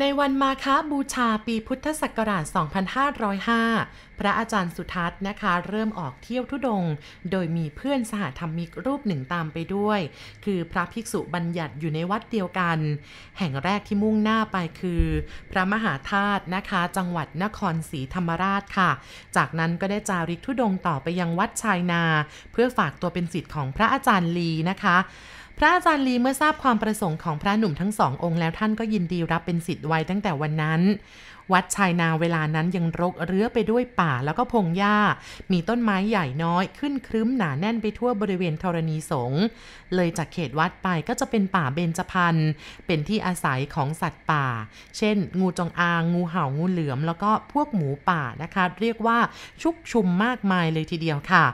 ในวันมาคบูชาปีพุทธศักราช 2505 พระอาจารย์สุทัศน์นะคะ เริ่มออกเที่ยวทุดง โดยมีเพื่อนสหธรรมิกรูปหนึ่งตามไปด้วย คือพระภิกษุบัญญัติอยู่ในวัดเดียวกัน แห่งแรกที่มุ่งหน้าไปคือ พระมหาธาตุนะคะ จังหวัดนครศรีธรรมราชค่ะ จากนั้นก็ได้จาริกทุดงต่อไปยังวัดชายนา เพื่อฝากตัวเป็นศิษย์ของพระอาจารย์ลีนะคะ พระอาจารย์ลีเมื่อทราบความประสงค์ของพระหนุ่มทั้งสององค์แล้วท่านก็ยินดีรับเป็นสิทธิ์ไว้ตั้งแต่วันนั้น วัดชายนาเวลานั้นยังรกเรื้อไปด้วยป่าแล้วก็พงหญ้า มีต้นไม้ใหญ่น้อยขึ้นครึ้มหนาแน่นไปทั่วบริเวณธรณีสงเลยจากเขตวัดไปก็จะเป็นป่าเบญจพรรณเป็นที่อาศัยของสัตว์ป่า เช่น งูจงอาง งูเห่างูเหลือม แล้วก็พวกหมูป่านะคะ เรียกว่าชุกชุมมากมายเลยทีเดียวค่ะ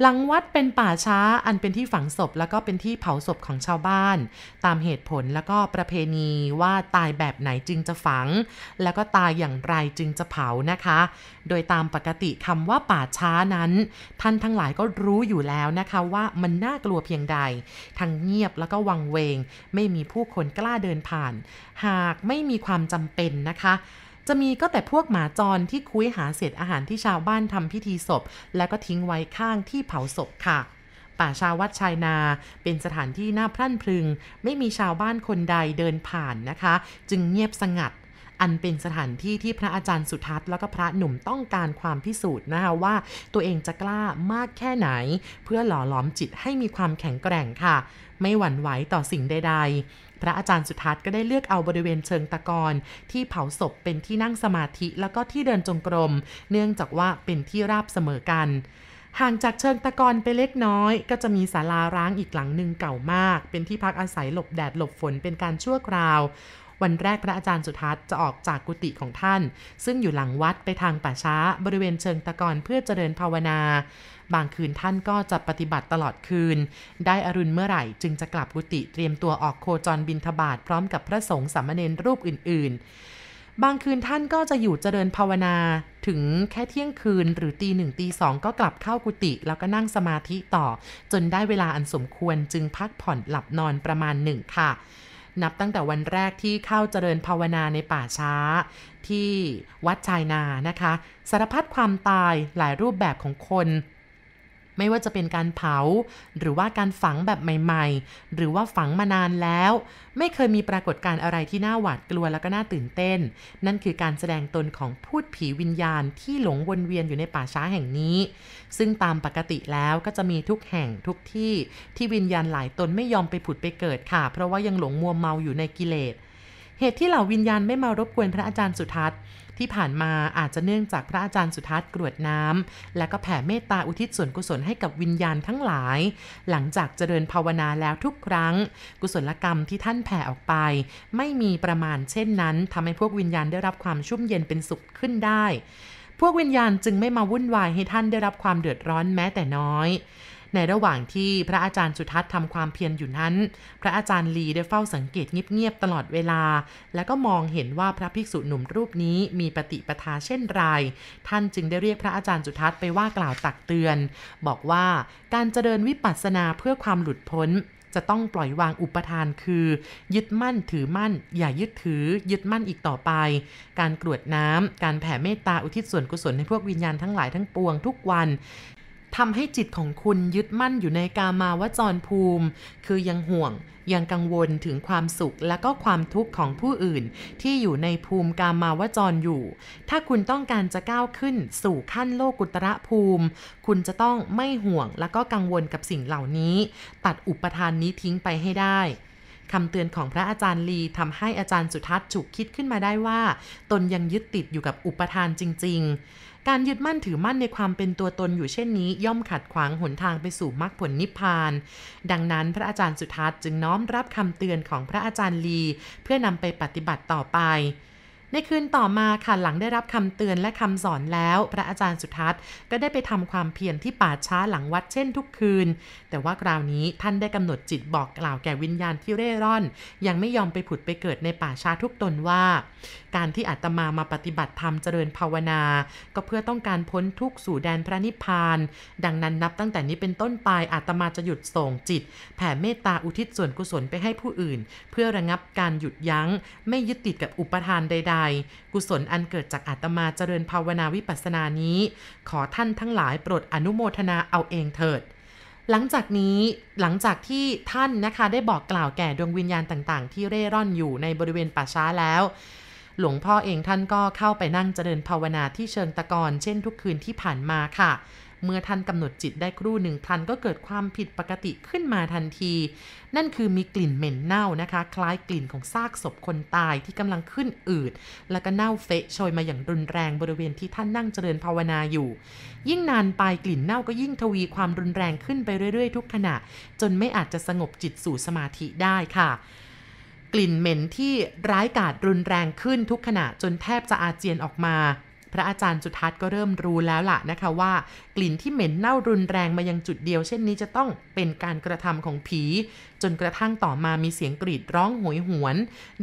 หลังวัดเป็นป่าช้าอันเป็นที่ฝังศพแล้วก็เป็นที่เผาศพของชาวบ้าน ตามเหตุผลแล้วก็ประเพณีว่าตายแบบไหนจึงจะฝัง แล้วก็ตายอย่างไรจึงจะเผานะคะ โดยตามปกติคำว่าป่าช้านั้น ท่านทั้งหลายก็รู้อยู่แล้วนะคะว่ามันน่ากลัวเพียงใด ทั้งเงียบแล้วก็วังเวง ไม่มีผู้คนกล้าเดินผ่าน หากไม่มีความจำเป็นนะคะ จะมีก็แต่พวกหมาจรที่คุ้ยหาเศษอาหารที่ชาวบ้านทำพิธีศพ แล้วก็ทิ้งไว้ข้างที่เผาศพค่ะป่าชาวัดชายนา เป็นสถานที่น่าพรั่นพรึง ไม่มีชาวบ้านคนใดเดินผ่านนะคะ จึงเงียบสงัด อันเป็นสถานที่ที่พระอาจารย์สุทัศน์แล้วก็พระหนุ่มต้องการความพิสูจน์นะคะว่า ตัวเองจะกล้ามากแค่ไหน เพื่อหล่อหลอมจิตให้มีความแข็งแกร่งค่ะ ไม่หวั่นไหวต่อสิ่งใด ๆ พระอาจารย์สุทัศน์ก็ได้เลือกเอาบริเวณเชิงตะกอนที่เผาศพเป็นที่นั่งสมาธิแล้วก็ที่เดินจงกรม เนื่องจากว่าเป็นที่ราบเสมอกันห่างจากเชิงตะกอนไปเล็กน้อย ก็จะมีศาลาร้างอีกหลังหนึ่งเก่ามาก เป็นที่พักอาศัยหลบแดดหลบฝนเป็นการชั่วคราว วันแรกพระอาจารย์สุทัศน์จะออกจากกุฏิของท่าน ซึ่งอยู่หลังวัดไปทางป่าช้าบริเวณเชิงตะกอนเพื่อเจริญภาวนา บางคืนท่านก็จะปฏิบัติตลอดคืน ได้อรุณเมื่อไหร่จึงจะกลับกุฏิเตรียมตัวออกโคจรบินทบาทพร้อมกับพระสงฆ์สามเณรรูปอื่น ๆบางคืนท่านก็จะอยู่เจริญภาวนาถึงแค่เที่ยงคืนหรือตีหนึ่งตีสองก็กลับเข้ากุฏิแล้วก็นั่งสมาธิต่อ จนได้เวลาอันสมควรจึงพักผ่อนหลับนอนประมาณหนึ่งค่ะ นับตั้งแต่วันแรกที่เข้าเจริญภาวนาในป่าช้า ที่วัดชายนานะคะ สารพัดความตายหลายรูปแบบของคน ไม่ว่าจะเป็นการเผา หรือว่าการฝังแบบใหม่ๆ หรือว่าฝังมานานแล้ว ไม่เคยมีปรากฏการณ์อะไรที่น่าหวาดกลัวแล้วก็น่าตื่นเต้น นั่นคือการแสดงตนของพูดผีวิญญาณที่หลงวนเวียนอยู่ในป่าช้าแห่งนี้ ซึ่งตามปกติแล้วก็จะมีทุกแห่งทุกที่ที่วิญญาณหลายตนไม่ยอมไปผุดไปเกิดค่ะ เพราะว่ายังหลงมัวเมาอยู่ในกิเลส เหตุที่เหล่าวิญญาณไม่มารบกวนพระอาจารย์สุทัศน์ ที่ผ่านมาอาจจะเนื่องจากพระอาจารย์สุทัศน์กรวดน้ำและก็แผ่เมตตาอุทิศส่วนกุศลให้กับวิญญาณทั้งหลาย หลังจากเจริญภาวนาแล้วทุกครั้ง กุศลกรรมที่ท่านแผ่ออกไป ไม่มีประมาณเช่นนั้นทำให้พวกวิญญาณได้รับความชุ่มเย็นเป็นสุขขึ้นได้ พวกวิญญาณจึงไม่มาวุ่นวายให้ท่านได้รับความเดือดร้อนแม้แต่น้อย ในระหว่างที่พระอาจารย์สุทัศน์ทำความเพียรอยู่นั้น พระอาจารย์ลีได้เฝ้าสังเกตเงียบๆตลอดเวลา แล้วก็มองเห็นว่าพระภิกษุหนุ่มรูปนี้มีปฏิปทาเช่นไร ท่านจึงได้เรียกพระอาจารย์สุทัศน์ไปว่ากล่าวตักเตือน บอกว่าการเจริญวิปัสสนาเพื่อความหลุดพ้นจะต้องปล่อยวางอุปทานคือ ยึดมั่นถือมั่น อย่ายึดถือ ยึดมั่นอีกต่อไป การกรวดน้ำการแผ่เมตตาอุทิศส่วนกุศลให้พวกวิญญาณทั้งหลายทั้งปวงทุกวัน ทำให้จิตของคุณยึดมั่นอยู่ในกามาวจรภูมิ คือยังห่วงยังกังวลถึงความสุขและก็ความทุกข์ของผู้อื่น ที่อยู่ในภูมิกามาวจรอยู่ ถ้าคุณต้องการจะก้าวขึ้นสู่ขั้นโลกุตระภูมิ คุณจะต้องไม่ห่วงและก็กังวลกับสิ่งเหล่านี้ ตัดอุปทานนี้ทิ้งไปให้ได้คำเตือนของพระอาจารย์ลีทำให้อาจารย์สุทัศน์ฉุกคิดขึ้นมาได้ว่า ตนยังยึดติดอยู่กับอุปทานจริง ๆ การยึดมั่นถือมั่นในความเป็นตัวตนอยู่เช่นนี้ ย่อมขัดขวางหนทางไปสู่มรรคผลนิพพาน ดังนั้นพระอาจารย์สุทัศน์จึงน้อมรับคำเตือนของพระอาจารย์ลี เพื่อนำไปปฏิบัติต่อไป ในคืนต่อมาค่ะหลังได้รับคำเตือนและคำสอนแล้ว พระอาจารย์สุทัศน์ก็ได้ไปทำความเพียรที่ป่าช้าหลังวัดเช่นทุกคืน แต่ว่าคราวนี้ท่านได้กำหนดจิตบอกกล่าวแก่วิญญาณที่เร่ร่อน ยังไม่ยอมไปผุดไปเกิดในป่าช้าทุกตนว่า การที่อาตมามาปฏิบัติธรรมเจริญภาวนา ก็เพื่อต้องการพ้นทุกข์สู่แดนพระนิพพาน ดังนั้นนับตั้งแต่นี้เป็นต้นไปอาตมาจะหยุดส่งจิต แผ่เมตตาอุทิศส่วนกุศลไปให้ผู้อื่น เพื่อระงับการหยุดยั้ง ไม่ยึดติดกับอุปทานใดๆกุศลอันเกิดจากอาตมาเจริญภาวนาวิปัสสนานี้ ขอท่านทั้งหลายโปรดอนุโมทนาเอาเองเถิด หลังจากนี้หลังจากที่ท่านนะคะได้บอกกล่าวแก่ดวงวิญญาณต่างๆ ที่เร่ร่อนอยู่ในบริเวณป่าช้าแล้วหลวงพ่อเองท่านก็เข้าไปนั่งเจริญภาวนาที่เชิงตะกอนเช่นทุกคืนที่ผ่านมาค่ะ เมื่อท่านกำหนดจิตได้ครู่หนึ่งท่านก็เกิดความผิดปกติขึ้นมาทันที นั่นคือมีกลิ่นเหม็นเน่านะคะ คล้ายกลิ่นของซากศพคนตายที่กำลังขึ้นอืด แล้วก็เน่าเฟะโชยมาอย่างรุนแรงบริเวณที่ท่านนั่งเจริญภาวนาอยู่ ยิ่งนานไปกลิ่นเน่าก็ยิ่งทวีความรุนแรงขึ้นไปเรื่อยๆ ทุกขณะ จนไม่อาจจะสงบจิตสู่สมาธิได้ค่ะกลิ่นเหม็นที่ร้ายกาจรุนแรงขึ้นทุกขณะจนแทบจะอาเจียนออกมา ระอาจารย์สุทัศน์ก็เริ่มรู้แล้วล่ะนะคะว่า กลิ่นที่เหม็นเน่ารุนแรงมายังจุดเดียว เช่นนี้จะต้องเป็นการกระทำของผี จนกระทั่งต่อมามีเสียงกรีดร้องโหยหวน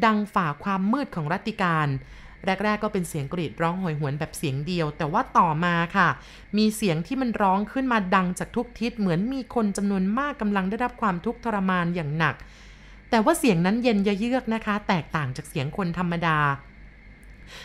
ดังฝ่าความมืดของรัติการแรก ๆ ก็เป็นเสียงกรีดร้องโหยหวนแบบเสียงเดียว แต่ว่าต่อมาค่ะ มีเสียงที่มันร้องขึ้นมาดังจากทุกทิศเหมือนมีคนจำนวนมากกำลังได้รับความทุกข์ทรมานอย่างหนัก แต่ว่าเสียงนั้นเย็นยเยือกนะคะ แตกต่างจากเสียงคนธรรมดา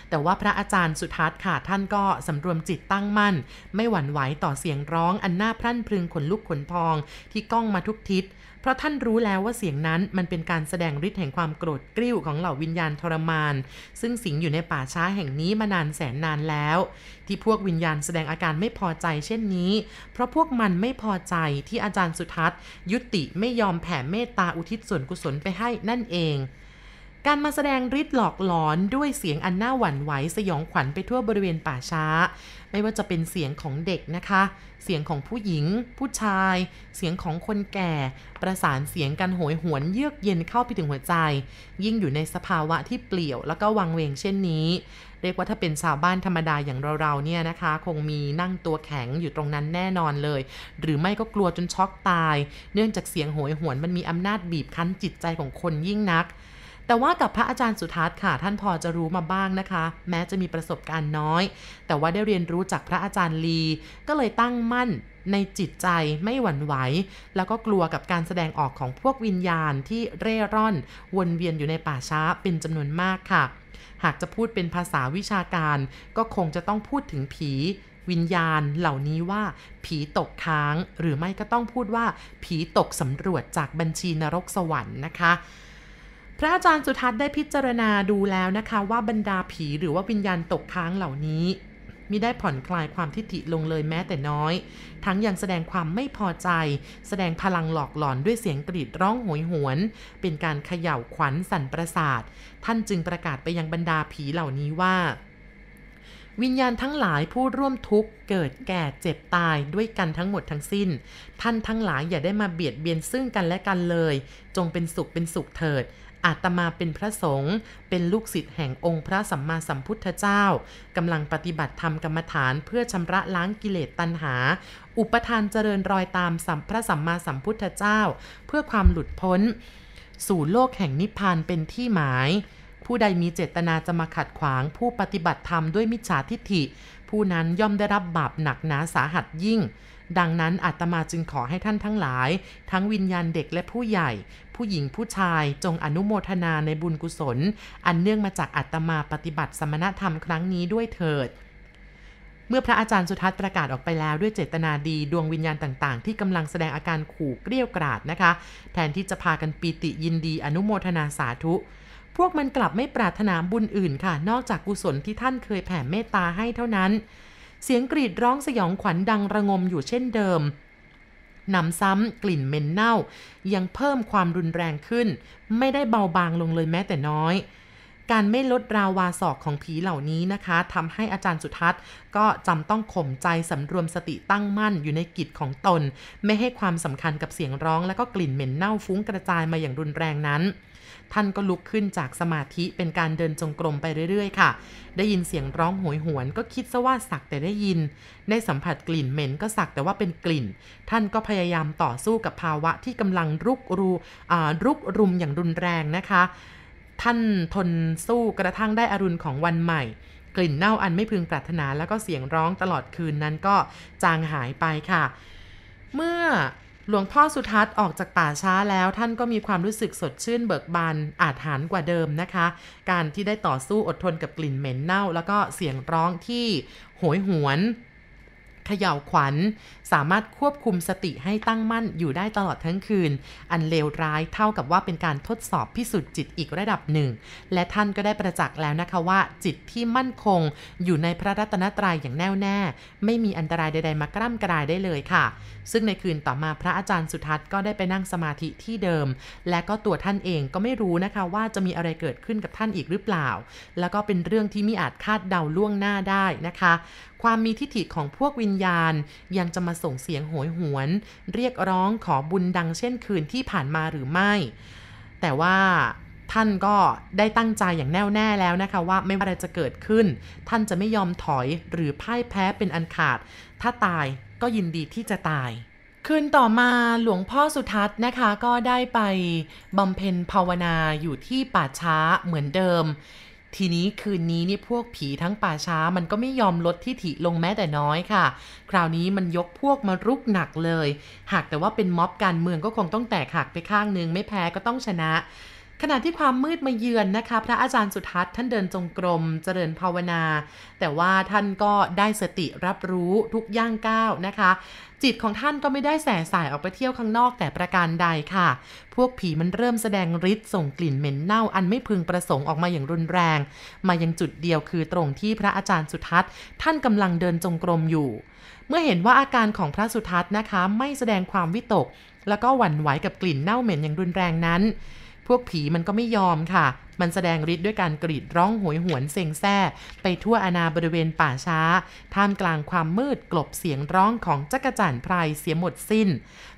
แต่ว่าพระอาจารย์สุทัศน์ค่ะท่านก็สำรวมจิตตั้งมั่น ไม่หวั่นไหวต่อเสียงร้องอันน่าพรั่นพรึงขนลุกขนพอง ที่ก้องมาทุกทิศ เพราะท่านรู้แล้วว่าเสียงนั้นมันเป็นการแสดงฤทธิ์แห่งความโกรธกริ้วของเหล่าวิญญาณทรมาน ซึ่งสิงอยู่ในป่าช้าแห่งนี้มานานแสนนานแล้ว ที่พวกวิญญาณแสดงอาการไม่พอใจเช่นนี้ เพราะพวกมันไม่พอใจที่อาจารย์สุทัศน์ ยุติไม่ยอมแผ่เมตตาอุทิศส่วนกุศลไปให้นั่นเอง การมาแสดงฤทธิ์หลอกหลอนด้วยเสียงอันน่าหวั่นไหวสยองขวัญไปทั่วบริเวณป่าช้า ไม่ว่าจะเป็นเสียงของเด็กนะคะ เสียงของผู้หญิง ผู้ชาย เสียงของคนแก่ ประสานเสียงกันโหยหวนเยือกเย็นเข้าไปถึงหัวใจ ยิ่งอยู่ในสภาวะที่เปลี่ยวแล้วก็วังเวงเช่นนี้ เรียกว่าถ้าเป็นชาวบ้านธรรมดาอย่างเราๆเนี่ยนะคะ คงมีนั่งตัวแข็งอยู่ตรงนั้นแน่นอนเลย หรือไม่ก็กลัวจนช็อกตาย เนื่องจากเสียงโหยหวนมันมีอำนาจบีบคั้นจิตใจของคนยิ่งนัก แต่ว่ากับพระอาจารย์สุทัศน์ค่ะ ท่านพอจะรู้มาบ้างนะคะ แม้จะมีประสบการณ์น้อย แต่ว่าได้เรียนรู้จากพระอาจารย์ลี ก็เลยตั้งมั่นในจิตใจไม่หวั่นไหว แล้วก็กลัวกับการแสดงออกของพวกวิญญาณที่เร่ร่อน วนเวียนอยู่ในป่าช้าเป็นจำนวนมากค่ะ หากจะพูดเป็นภาษาวิชาการ ก็คงจะต้องพูดถึงผี วิญญาณเหล่านี้ว่า ผีตกค้าง หรือไม่ก็ต้องพูดว่า ผีตกสำรวจจากบัญชีนรกสวรรค์นะคะ พระอาจารย์สุทัศน์ได้พิจารณาดูแล้วนะคะว่าบรรดาผีหรือว่าวิญญาณตกค้างเหล่านี้มิได้ผ่อนคลายความทิฐิลงเลยแม้แต่น้อย ทั้งยังแสดงความไม่พอใจ แสดงพลังหลอกหลอนด้วยเสียงกรีดร้องโหยหวน เป็นการเขย่าขวัญสั่นประสาท ท่านจึงประกาศไปยังบรรดาผีเหล่านี้ว่า วิญญาณทั้งหลายผู้ร่วมทุกข์เกิดแก่เจ็บตายด้วยกันทั้งหมดทั้งสิ้น ท่านทั้งหลายอย่าได้มาเบียดเบียนซึ่งกันและกันเลย จงเป็นสุขเป็นสุขเถิด อาตมาเป็นพระสงฆ์เป็นลูกศิษย์แห่งองค์พระสัมมาสัมพุทธเจ้ากำลังปฏิบัติธรรมกรรมฐานเพื่อชำระล้างกิเลสตัณหา อุปทานเจริญรอยตามสัมพระสัมมาสัมพุทธเจ้า เพื่อความหลุดพ้น สู่โลกแห่งนิพพานเป็นที่หมาย ผู้ใดมีเจตนาจะมาขัดขวางผู้ปฏิบัติธรรมด้วยมิจฉาทิฐิ ผู้นั้นย่อมได้รับบาปหนักหนาสาหัสยิ่ง ดังนั้นอาตมาจึงขอให้ท่านทั้งหลาย ทั้งวิญญาณเด็กและผู้ใหญ่ ผู้หญิงผู้ชายจงอนุโมทนาในบุญกุศล อันเนื่องมาจากอาตมาปฏิบัติสมณธรรมครั้งนี้ด้วยเถิดเมื่อพระอาจารย์สุทัศน์ประกาศออกไปแล้วด้วยเจตนาดีดวงวิญญาณต่างๆ ที่กำลังแสดงอาการขู่เกลี้ยวกราดนะคะ แทนที่จะพากันปีติยินดีอนุโมทนาสาธุ พวกมันกลับไม่ปรารถนาบุญอื่นค่ะ นอกจากกุศลที่ท่านเคยแผ่เมตตาให้เท่านั้น เสียงกรีดร้องสยองขวัญดังระงมอยู่เช่นเดิมนำซ้ำกลิ่นเหม็นเน่า ยังเพิ่มความรุนแรงขึ้น ไม่ได้เบาบางลงเลยแม้แต่น้อย การไม่ลดราวาศอกของผีเหล่านี้นะคะทำให้อาจารย์สุทัศน์ ก็จำต้องข่มใจสำรวมสติตั้งมั่นอยู่ในกิจของตน ไม่ให้ความสำคัญกับเสียงร้อง และก็กลิ่นเหม็นเน่าฟุ้งกระจายมาอย่างรุนแรงนั้น ท่านก็ลุกขึ้นจากสมาธิเป็นการเดินจงกรมไปเรื่อยๆ ค่ะ ได้ยินเสียงร้องโหยหวน ก็คิดซะว่าสักแต่ได้ยิน ได้สัมผัสกลิ่นเหม็นก็สักแต่ว่าเป็นกลิ่น ท่านก็พยายามต่อสู้กับภาวะที่กำลังรุกรูรุกรุมอย่างรุนแรงนะคะ ท่านทนสู้กระทั่งได้อรุณของวันใหม่ กลิ่นเน่าอันไม่พึงปรารถนาแล้วก็เสียงร้องตลอดคืนนั้นก็จางหายไปค่ะ เมื่อหลวงพ่อสุทัศน์ออกจากป่าช้าแล้วท่านก็มีความรู้สึกสดชื่นเบิกบานอาจหารกว่าเดิมนะคะ การที่ได้ต่อสู้อดทนกับกลิ่นเหม็นเน่า แล้วก็เสียงร้องที่โหยหวน เขย่าวขวัญ สามารถควบคุมสติให้ตั้งมั่นอยู่ได้ตลอดทั้งคืน อันเลวร้ายเท่ากับว่าเป็นการทดสอบพิสูจน์จิตอีกระดับหนึ่ง และท่านก็ได้ประจักษ์แล้วนะคะว่า จิตที่มั่นคง อยู่ในพระรัตนตรัยอย่างแน่วแน่ ไม่มีอันตรายใดๆมากร่ำกรายได้เลยค่ะ ซึ่งในคืนต่อมาพระอาจารย์สุทัศน์ก็ได้ไปนั่งสมาธิที่เดิม และก็ตัวท่านเองก็ไม่รู้นะคะว่าจะมีอะไรเกิดขึ้นกับท่านอีกหรือเปล่า แล้วก็เป็นเรื่องที่มิอาจคาดเดาล่วงหน้าได้นะคะความมีทิฏฐิของพวกวิญญาณ ยังจะมาส่งเสียงโหยหวน เรียกร้องขอบุญดังเช่นคืนที่ผ่านมาหรือไม่ แต่ว่าท่านก็ได้ตั้งใจอย่างแน่วแน่แล้วนะคะว่าไม่ว่าอะไรจะเกิดขึ้น ท่านจะไม่ยอมถอยหรือพ่ายแพ้เป็นอันขาด ถ้าตายก็ยินดีที่จะตายคืนต่อมาหลวงพ่อสุทัศน์นะคะก็ได้ไปบำเพ็ญภาวนาอยู่ที่ป่าช้าเหมือนเดิม ทีนี้คืนนี้นี่พวกผีทั้งป่าช้ามันก็ไม่ยอมลดที่ถิลงแม้แต่น้อยค่ะ คราวนี้มันยกพวกมารุกหนักเลย หากแต่ว่าเป็นม็อบการเมืองก็คงต้องแตกหักไปข้างนึง ไม่แพ้ก็ต้องชนะ ขณะที่ความมืดมาเยือนนะคะ พระอาจารย์สุทัศน์ท่านเดินจงกรมเจริญภาวนา แต่ว่าท่านก็ได้สติรับรู้ทุกย่างก้าวนะคะ จิตของท่านก็ไม่ได้แส่สายออกไปเที่ยวข้างนอกแต่ประการใดค่ะ พวกผีมันเริ่มแสดงฤทธิ์ส่งกลิ่นเหม็นเน่าอันไม่พึงประสงค์ออกมาอย่างรุนแรง มายังจุดเดียวคือตรงที่พระอาจารย์สุทัศน์ ท่านกำลังเดินจงกรมอยู่ เมื่อเห็นว่าอาการของพระสุทัศน์นะคะ ไม่แสดงความวิตก แล้วก็หวั่นไหวกับกลิ่นเน่าเหม็นอย่างรุนแรงนั้น พวกผีมันก็ไม่ยอมค่ะ มันแสดงฤทธิ์ด้วยการกรีดร้องหวยหวนเซ็งแซ่ ไปทั่วอาณาบริเวณป่าช้า ท่ามกลางความมืดกลบเสียงร้องของจักรจั่นไพรเสียหมดสิ้น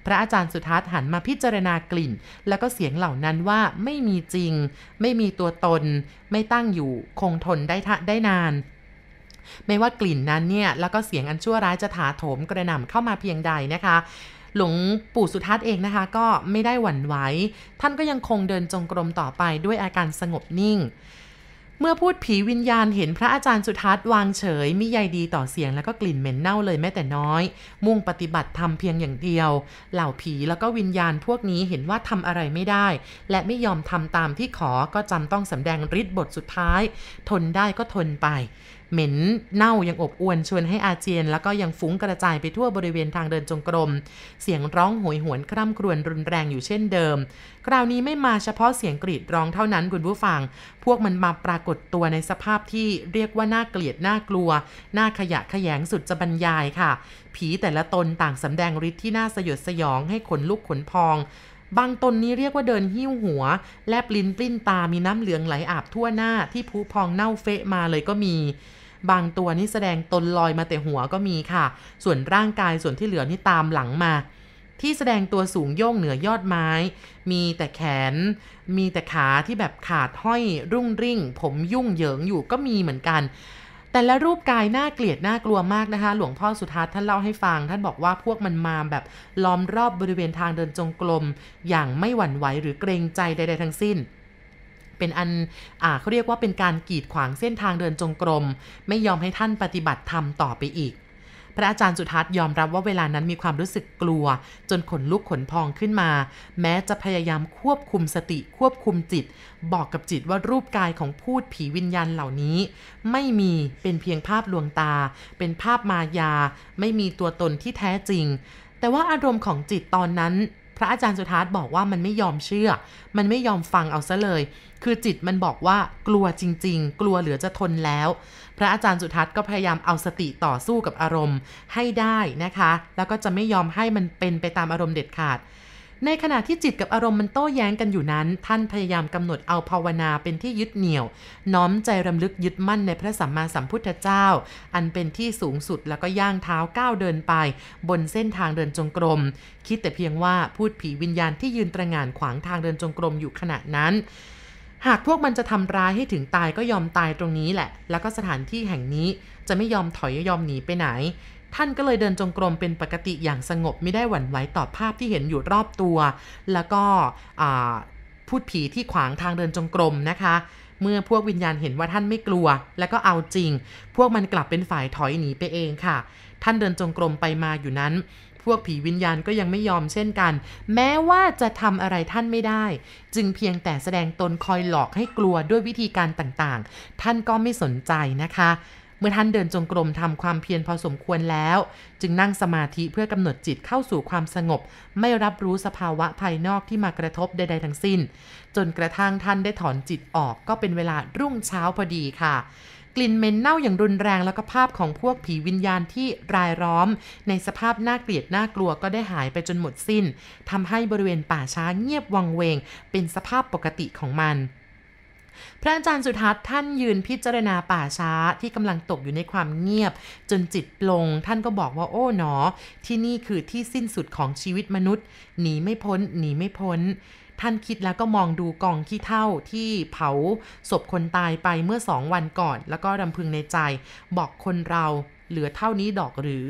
พระอาจารย์สุทัศน์หันมาพิจารณากลิ่น แล้วก็เสียงเหล่านั้นว่าไม่มีจริง ไม่มีตัวตน ไม่ตั้งอยู่คงทนได้ทะได้นานไม่ว่ากลิ่นนั้นเนี่ยแล้วก็เสียงอันชั่วร้ายจะถาโถมกระหน่ำเข้ามาเพียงใดนะคะ หลวงปู่สุทัศน์เองนะคะ ก็ไม่ได้หวั่นไหว ท่านก็ยังคงเดินจงกรมต่อไปด้วยอาการสงบนิ่ง เมื่อพูดผีวิญญาณเห็นพระอาจารย์สุทัศน์วางเฉยมิใยดีต่อเสียงแล้วก็กลิ่นเหม็นเน่าเลยแม้แต่น้อย มุ่งปฏิบัติทำเพียงอย่างเดียว เหล่าผีแล้วก็วิญญาณพวกนี้เห็นว่าทำอะไรไม่ได้ และไม่ยอมทำตามที่ขอก็จำต้องสำแดงฤทธิ์บทสุดท้าย ทนได้ก็ทนไป เหม็นเน่ายังอบอวนชวนให้อาเจียน แล้วก็ยังฟุ้งกระจายไปทั่วบริเวณทางเดินจงกรม เสียงร้องโหยหวนคร่ำครวญรุนแรงอยู่เช่นเดิม คราวนี้ไม่มาเฉพาะเสียงกรีดร้องเท่านั้นคุณผู้ฟัง พวกมันมาปรากฏตัวในสภาพที่เรียกว่าน่าเกลียดน่ากลัว น่าขยะขยงสุดจะบรรยายค่ะ ผีแต่ละตนต่างสำแดงฤทธิ์ที่น่าสยดสยองให้ขนลุกขนพองบางตนนี้เรียกว่าเดินหิ้วหัว แลบลิ้นปลิ้นตามีน้ำเหลืองไหลอาบทั่วหน้าที่ผุพองเน่าเฟะมาเลยก็มี บางตัวนี่แสดงตนลอยมาแต่หัวก็มีค่ะ ส่วนร่างกายส่วนที่เหลือนี่ตามหลังมา ที่แสดงตัวสูงโย่งเหนือยอดไม้ มีแต่แขน มีแต่ขาที่แบบขาดห้อยรุ่งริ่ง ผมยุ่งเหยิงอยู่ก็มีเหมือนกันแต่ละรูปกายน่าเกลียดน่ากลัวมากนะคะ หลวงพ่อสุทัศน์ท่านเล่าให้ฟัง ท่านบอกว่าพวกมันมาแบบล้อมรอบบริเวณทางเดินจงกรมอย่างไม่หวั่นไหวหรือเกรงใจใดๆทั้งสิ้น เป็นอันอ่าเขาเรียกว่าเป็นการกีดขวางเส้นทางเดินจงกรม ไม่ยอมให้ท่านปฏิบัติธรรมต่อไปอีก พระอาจารย์สุทัศน์ยอมรับว่าเวลานั้นมีความรู้สึกกลัว จนขนลุกขนพองขึ้นมา แม้จะพยายามควบคุมสติควบคุมจิต บอกกับจิตว่ารูปกายของพูดผีวิญญาณเหล่านี้ ไม่มีเป็นเพียงภาพลวงตา เป็นภาพมายา ไม่มีตัวตนที่แท้จริงแต่ว่าอารมณ์ของจิตตอนนั้น ระอาจารย์สุทัศน์บอกว่ามันไม่ยอมเชื่อ มันไม่ยอมฟังเอาซะเลย คือจิตมันบอกว่ากลัวจริง ๆ กลัวเหลือจะทนแล้ว พระอาจารย์สุทัศน์ก็พยายามเอาสติต่อสู้กับอารมณ์ให้ได้นะคะ แล้วก็จะไม่ยอมให้มันเป็นไปตามอารมณ์เด็ดขาด ในขณะที่จิตกับอารมณ์มันโต้แย้งกันอยู่นั้น ท่านพยายามกำหนดเอาภาวนาเป็นที่ยึดเหนี่ยว น้อมใจรำลึกยึดมั่นในพระสัมมาสัมพุทธเจ้า อันเป็นที่สูงสุดแล้วก็ย่างเท้าก้าวเดินไป บนเส้นทางเดินจงกรม คิดแต่เพียงว่าพูดผีวิญญาณที่ยืนตระหง่านขวางทางเดินจงกรมอยู่ขณะนั้นหากพวกมันจะทำร้ายให้ถึงตายก็ยอมตายตรงนี้แหละ แล้วก็สถานที่แห่งนี้จะไม่ยอมถอยยอมหนีไปไหน ท่านก็เลยเดินจงกรมเป็นปกติอย่างสงบไม่ได้หวั่นไหวต่อภาพที่เห็นอยู่รอบตัว แล้วก็พูดผีที่ขวางทางเดินจงกรมนะคะ เมื่อพวกวิญญาณเห็นว่าท่านไม่กลัว แล้วก็เอาจริง พวกมันกลับเป็นฝ่ายถอยหนีไปเองค่ะ ท่านเดินจงกรมไปมาอยู่นั้นพวกผีวิญญาณก็ยังไม่ยอมเช่นกัน แม้ว่าจะทำอะไรท่านไม่ได้ จึงเพียงแต่แสดงตนคอยหลอกให้กลัวด้วยวิธีการต่างๆ ท่านก็ไม่สนใจนะคะ เมื่อท่านเดินจงกรมทำความเพียรพอสมควรแล้ว จึงนั่งสมาธิเพื่อกำหนดจิตเข้าสู่ความสงบ ไม่รับรู้สภาวะภายนอกที่มากระทบใด ๆ ทั้งสิ้น จนกระทั่งท่านได้ถอนจิตออกก็เป็นเวลารุ่งเช้าพอดีค่ะกลิ่นเหม็นเน่าอย่างรุนแรงแล้วก็ภาพของพวกผีวิญญาณที่รายล้อม ในสภาพน่าเกลียดน่ากลัวก็ได้หายไปจนหมดสิ้นทำให้บริเวณป่าช้าเงียบวังเวง เป็นสภาพปกติของมัน พระอาจารย์สุทัศน์ท่านยืนพิจารณาป่าช้าที่กำลังตกอยู่ในความเงียบ จนจิตปลง ท่านก็บอกว่าโอ้หนอ ที่นี่คือที่สิ้นสุดของชีวิตมนุษย์หนีไม่พ้นหนีไม่พ้น ท่านคิดแล้วก็มองดูกองขี้เท่าที่เผาศพคนตายไปเมื่อสองวันก่อน แล้วก็รำพึงในใจ บอกคนเราเหลือเท่านี้ดอกหรือ